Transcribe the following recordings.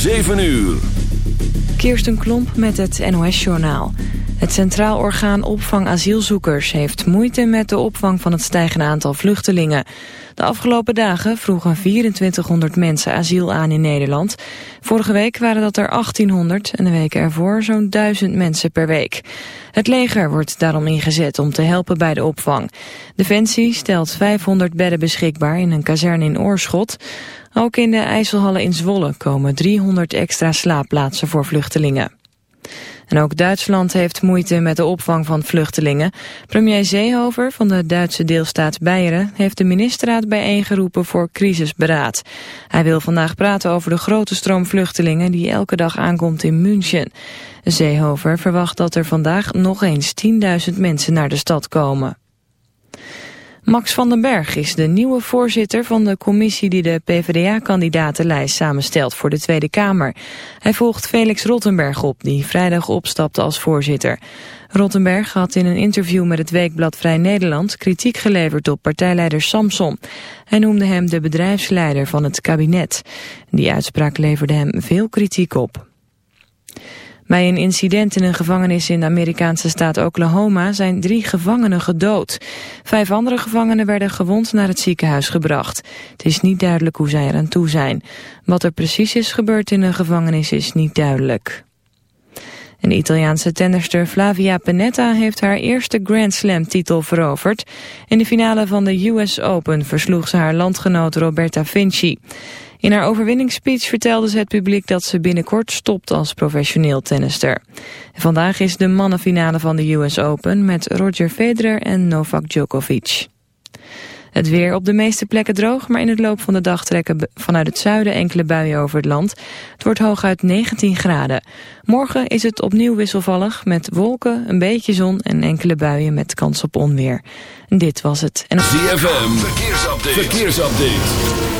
7 uur. Kirsten Klomp met het NOS-journaal. Het Centraal Orgaan Opvang Asielzoekers heeft moeite met de opvang van het stijgende aantal vluchtelingen. De afgelopen dagen vroegen 2400 mensen asiel aan in Nederland. Vorige week waren dat er 1800 en de weken ervoor zo'n 1000 mensen per week. Het leger wordt daarom ingezet om te helpen bij de opvang. Defensie stelt 500 bedden beschikbaar in een kazerne in Oorschot. Ook in de IJsselhallen in Zwolle komen 300 extra slaapplaatsen voor vluchtelingen. En ook Duitsland heeft moeite met de opvang van vluchtelingen. Premier Seehofer van de Duitse deelstaat Beieren heeft de ministerraad bijeengeroepen voor crisisberaad. Hij wil vandaag praten over de grote stroom vluchtelingen die elke dag aankomt in München. Seehofer verwacht dat er vandaag nog eens 10.000 mensen naar de stad komen. Max van den Berg is de nieuwe voorzitter van de commissie die de PvdA-kandidatenlijst samenstelt voor de Tweede Kamer. Hij volgt Felix Rottenberg op, die vrijdag opstapte als voorzitter. Rottenberg had in een interview met het weekblad Vrij Nederland kritiek geleverd op partijleider Samson. Hij noemde hem de bedrijfsleider van het kabinet. Die uitspraak leverde hem veel kritiek op. Bij een incident in een gevangenis in de Amerikaanse staat Oklahoma zijn drie gevangenen gedood. Vijf andere gevangenen werden gewond naar het ziekenhuis gebracht. Het is niet duidelijk hoe zij eraan toe zijn. Wat er precies is gebeurd in de gevangenis is niet duidelijk. Een Italiaanse tennister Flavia Pennetta heeft haar eerste Grand Slam titel veroverd. In de finale van de US Open versloeg ze haar landgenoot Roberta Vinci. In haar overwinningsspeech vertelde ze het publiek dat ze binnenkort stopt als professioneel tennister. Vandaag is de mannenfinale van de US Open met Roger Federer en Novak Djokovic. Het weer op de meeste plekken droog, maar in het loop van de dag trekken vanuit het zuiden enkele buien over het land. Het wordt hooguit 19 graden. Morgen is het opnieuw wisselvallig met wolken, een beetje zon en enkele buien met kans op onweer. Dit was het. En... ZFM, verkeersupdate. verkeersupdate.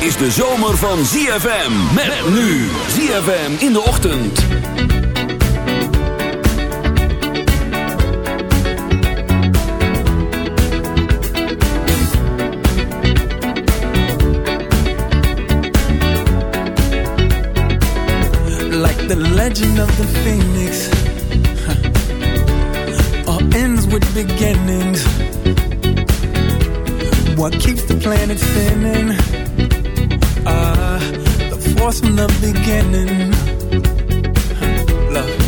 Is de zomer van ZFM. Met nu ZFM in de ochtend. Like the legend of the phoenix. All ends with beginnings What keeps the planet spinning yours from the beginning. Love.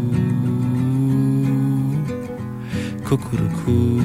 Cuckoo-cuckoo.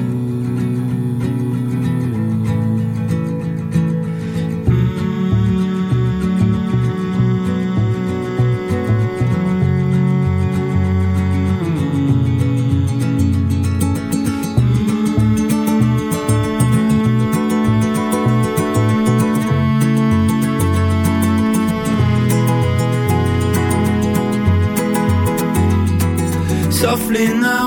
Softly now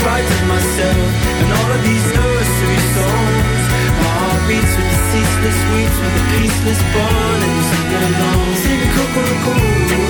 Spite of myself and all of these nursery songs, my heart beats with the ceaseless weeps with the peaceless burning to belong. Sing Kokoroko, Kokoroko,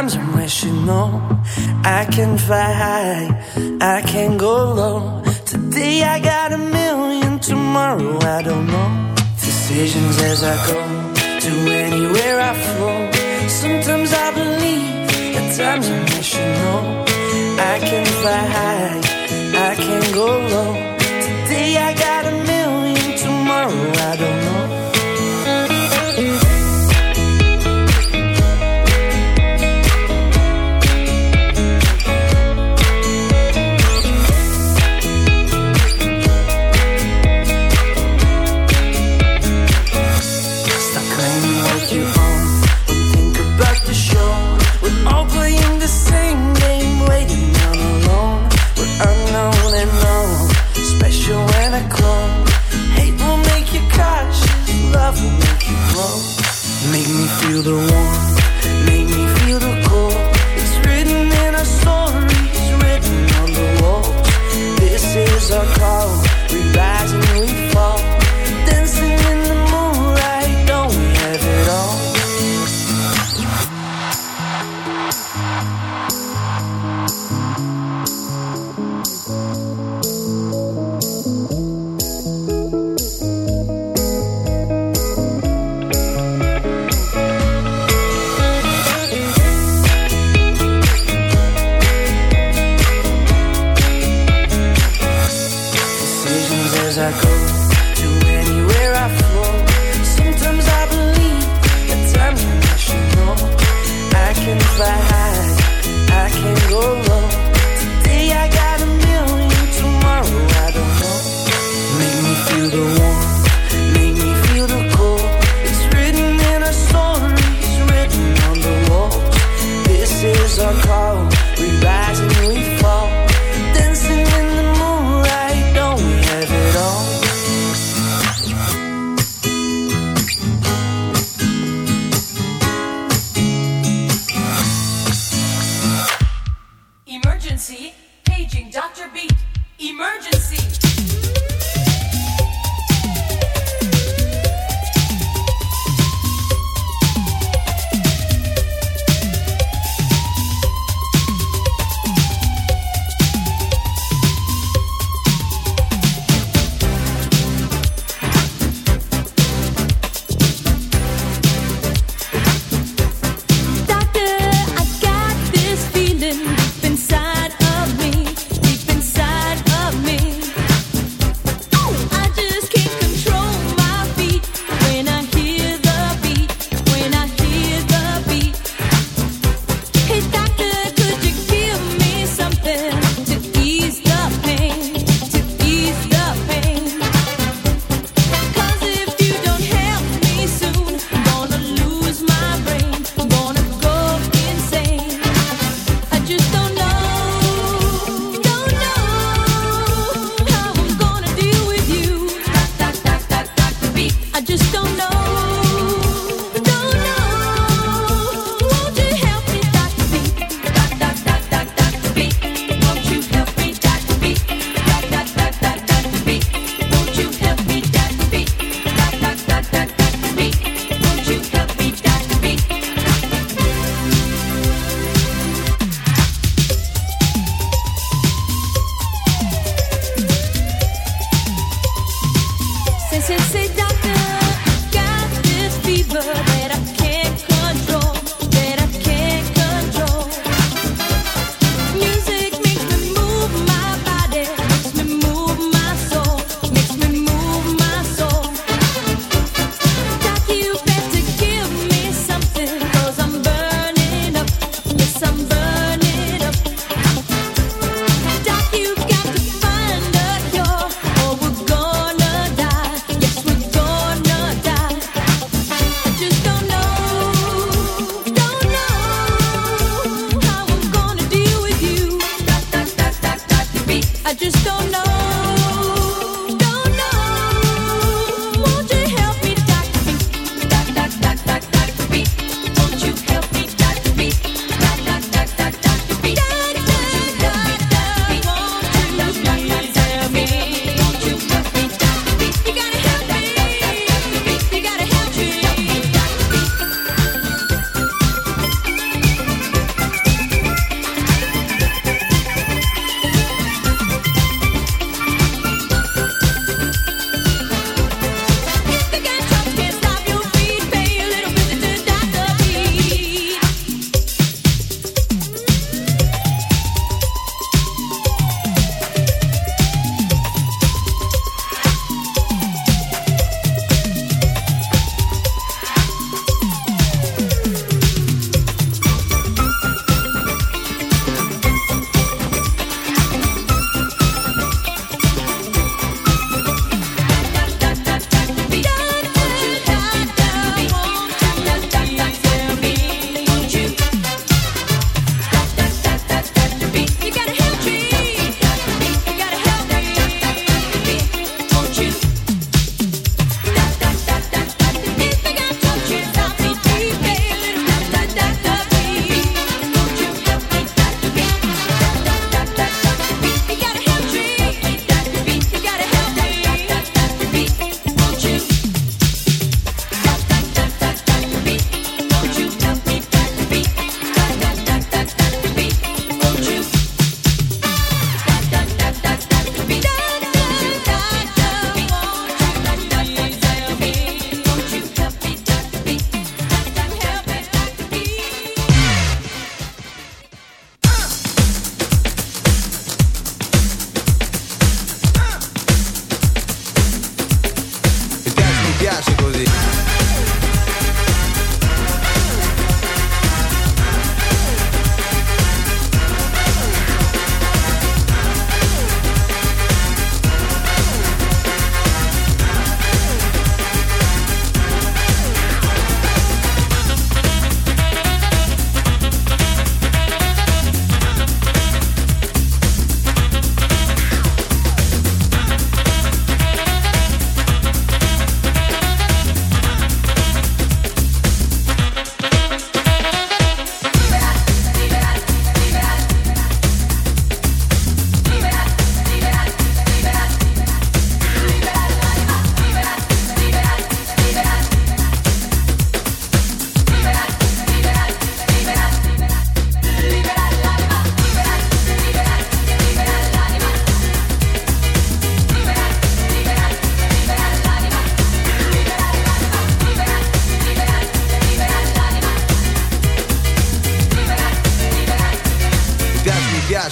times I'm you I can fly high, I can go low. Today I got a million, tomorrow I don't know. Decisions as I go, to anywhere I flow. Sometimes I believe, at times I'm you know I can fly high, I can go low. Today I got a million the one days are cold, we rise and we fall. Since it's a doctor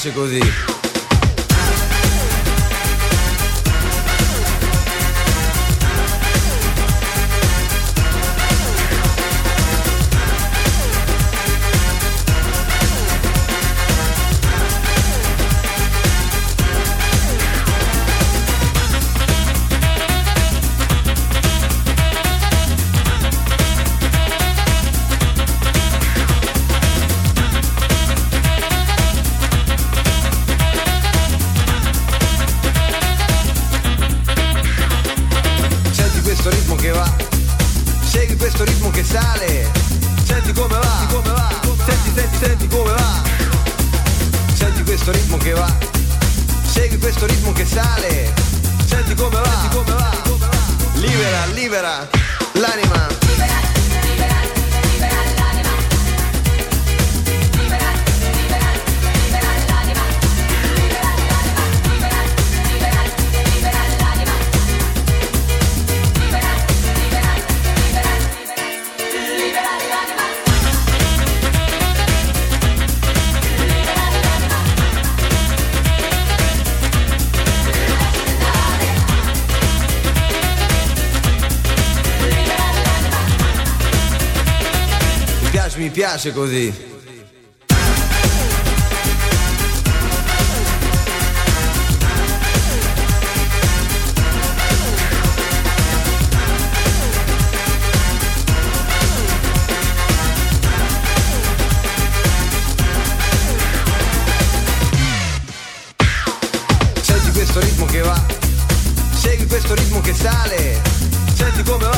mi piace così. questo ritmo che va, segui questo ritmo che sale, senti come va.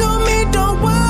told me don't worry.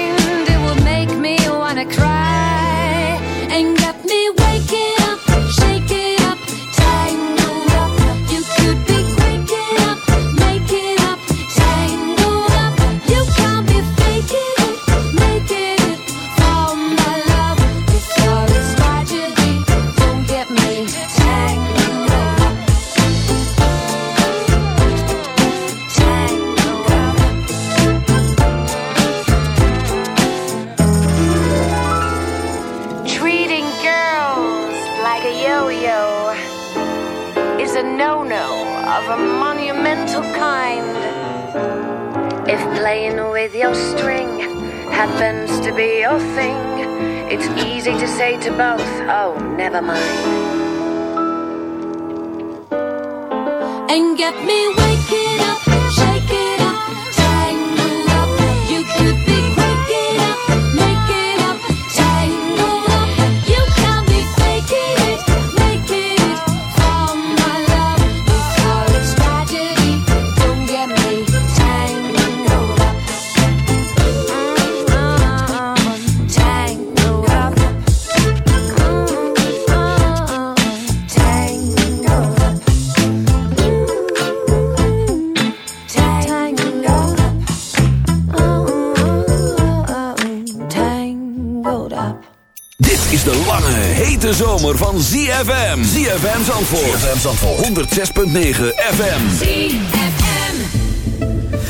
Zandvoort 106.9 FM. CFM.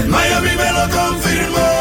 Miami me lo confirmó.